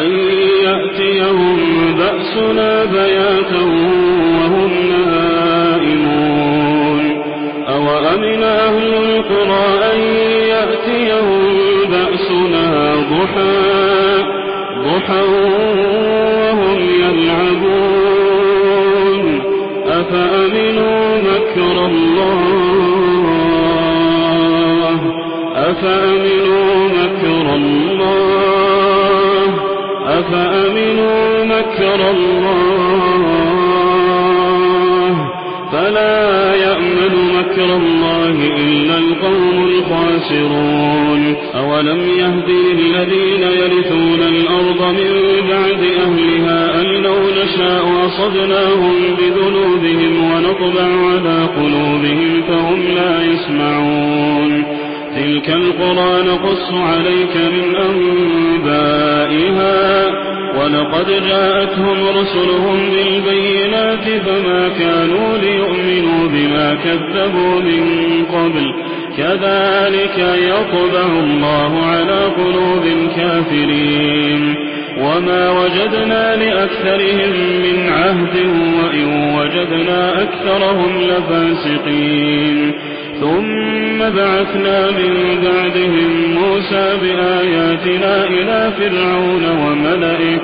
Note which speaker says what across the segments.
Speaker 1: أن يأتيهم بأسنا بياتا وهم نائمون. أوأمن أهل القرى أن يأتيهم بأسنا ضحى ضحى وهم يلعبون. أفأمنوا مكر الله؟ أفأمنوا مكر الله. فلا يأمن مكر الله إلا القوم الخاسرون. أولم يهد للذين يرثون الأرض من بعد أهلها أن لو نشاء أصبناهم بذنوبهم ونطبع على قلوبهم فهم لا يسمعون. تلك القرى نقص عليك من أنبائها ولقد جاءتهم رسلهم بالبينات فما كانوا ليؤمنوا بما كذبوا من قبل. كذلك يطبع الله على قلوب الكافرين. وما وجدنا لأكثرهم من عهد وإن وجدنا أكثرهم لفاسقين. ثم بعثنا من بعدهم موسى بآياتنا إلى فرعون وملئه.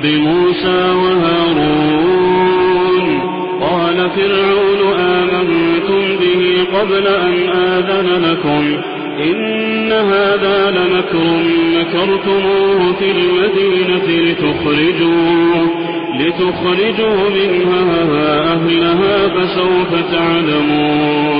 Speaker 1: رب موسى وهارون. قال فرعون آمنتم به قبل أن آذن لكم. إن هذا لمكر مكرتموه في المدينة لتخرجوا لتخرجوا منها أهلها فسوف تعلمون.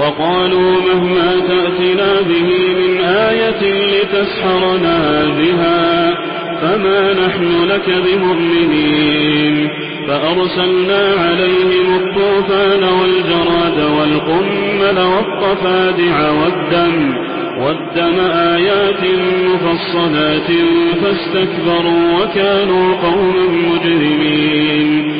Speaker 1: وقالوا مهما تأتنا به من آية لتسحرنا بها فما نحن لك بمؤمنين فأرسلنا عليهم الطوفان والجراد والقمل والطفادع والدم والدم آيات مفصلات فاستكبروا وكانوا قوما مجرمين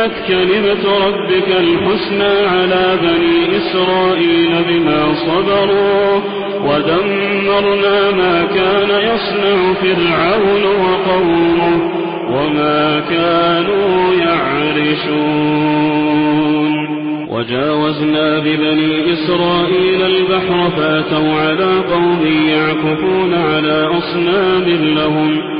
Speaker 1: وتمت كلمة ربك الحسنى على بني إسرائيل بما صبروا ودمرنا ما كان يصنع فرعون وقومه وما كانوا يعرشون. وجاوزنا ببني إسرائيل البحر فأتوا على قوم يعكفون على أصنام لهم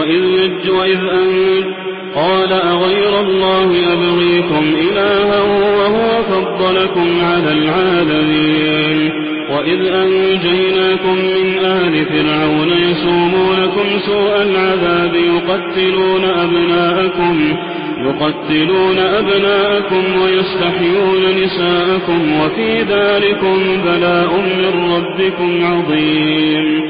Speaker 1: وإذ يج وإذ أن قال أغير الله أبغيكم إلها وهو فضلكم على العالمين. وإذ أنجيناكم من آل فرعون يسومونكم سوء العذاب يقتلون أبناءكم يقتلون أبناءكم ويستحيون نساءكم وفي ذلكم بلاء من ربكم عظيم.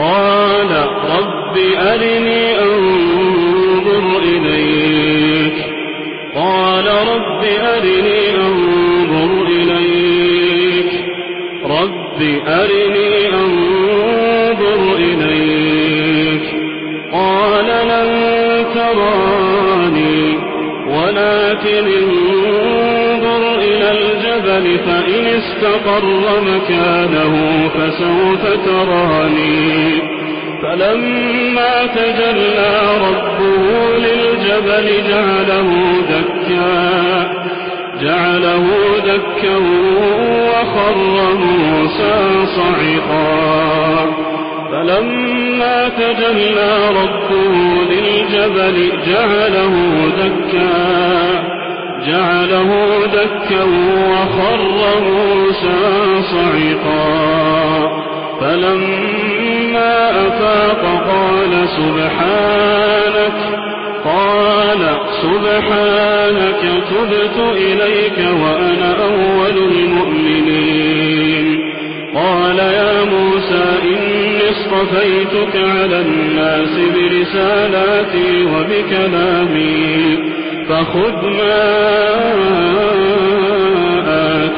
Speaker 1: قال رب أرني أنظر إليك. قال رب أرني أنظر إليك. رب أرني استقر مكانه فسوف تراني. فلما تجلى ربه للجبل جعله دكا. جعله دكا وخر موسى صعقا. فلما تجلى ربه للجبل جعله دكا. جعله دكا وخر موسى صعقا فلما أفاق قال سبحانك قال سبحانك تبت إليك وأنا أول المؤمنين. قال يا موسى إني اصطفيتك على الناس برسالاتي وبكلامي فخذ ما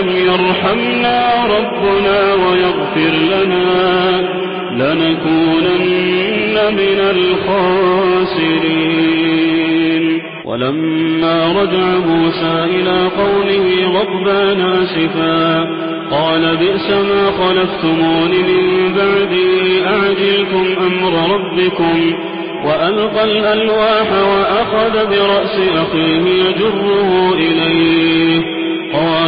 Speaker 1: لم يرحمنا ربنا ويغفر لنا لنكونن من الخاسرين ولما رجع موسى إلى قومه غضبان آسفا قال بئس ما خلفتمون من بعدي أعجلكم أمر ربكم وألقى الألواح وأخذ برأس أخيه يجره إليه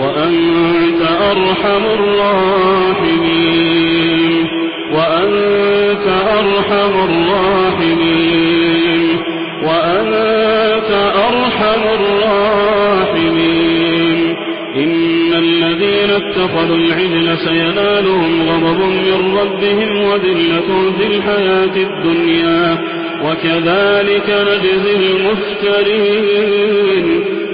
Speaker 1: وأنت أرحم الراحمين. وأنت أرحم الراحمين. وأنت أرحم الراحمين. إن الذين اتخذوا العجل سينالهم غضب من ربهم وذلة في الحياة الدنيا. وكذلك نجزي المفترين.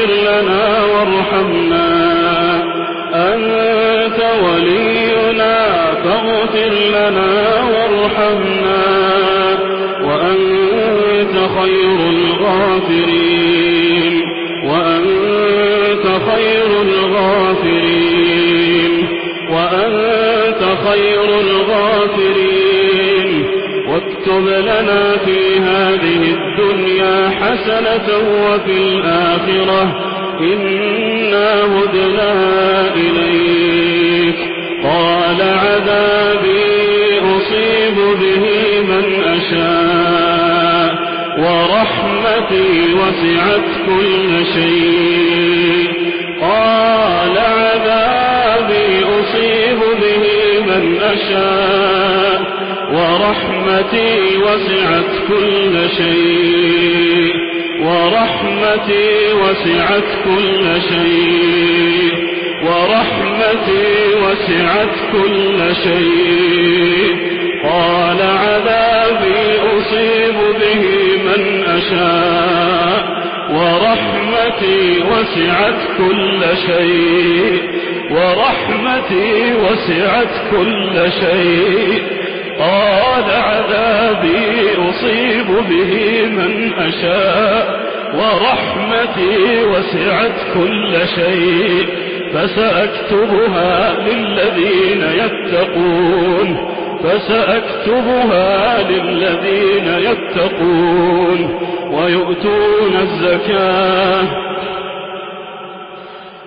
Speaker 1: فاغفر لنا وارحمنا. أنت ولينا فاغفر لنا وارحمنا. وأنت خير الغافرين. وأنت خير الغافرين. وأنت خير الغافرين. واكتب لنا حسنة وفي الآخرة. إنا هدنا إليك. قال عذابي أصيب به من أشاء. ورحمتي وسعت كل شيء. قال عذابي أصيب به من أشاء. ورحمتي وسعت كل شيء. ورحمتي وسعت كل شيء. ورحمتي وسعت كل شيء. قال عذابي أصيب به من أشاء. ورحمتي وسعت كل شيء. ورحمتي وسعت كل شيء. قال عذابي أصيب به من أشاء ورحمتي وسعت كل شيء فسأكتبها للذين يتقون فسأكتبها للذين يتقون ويؤتون الزكاة.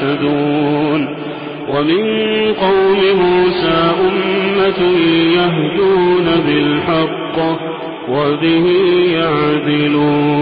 Speaker 1: تهتدون ومن قوم موسى أمة يهدون بالحق وبه يعدلون.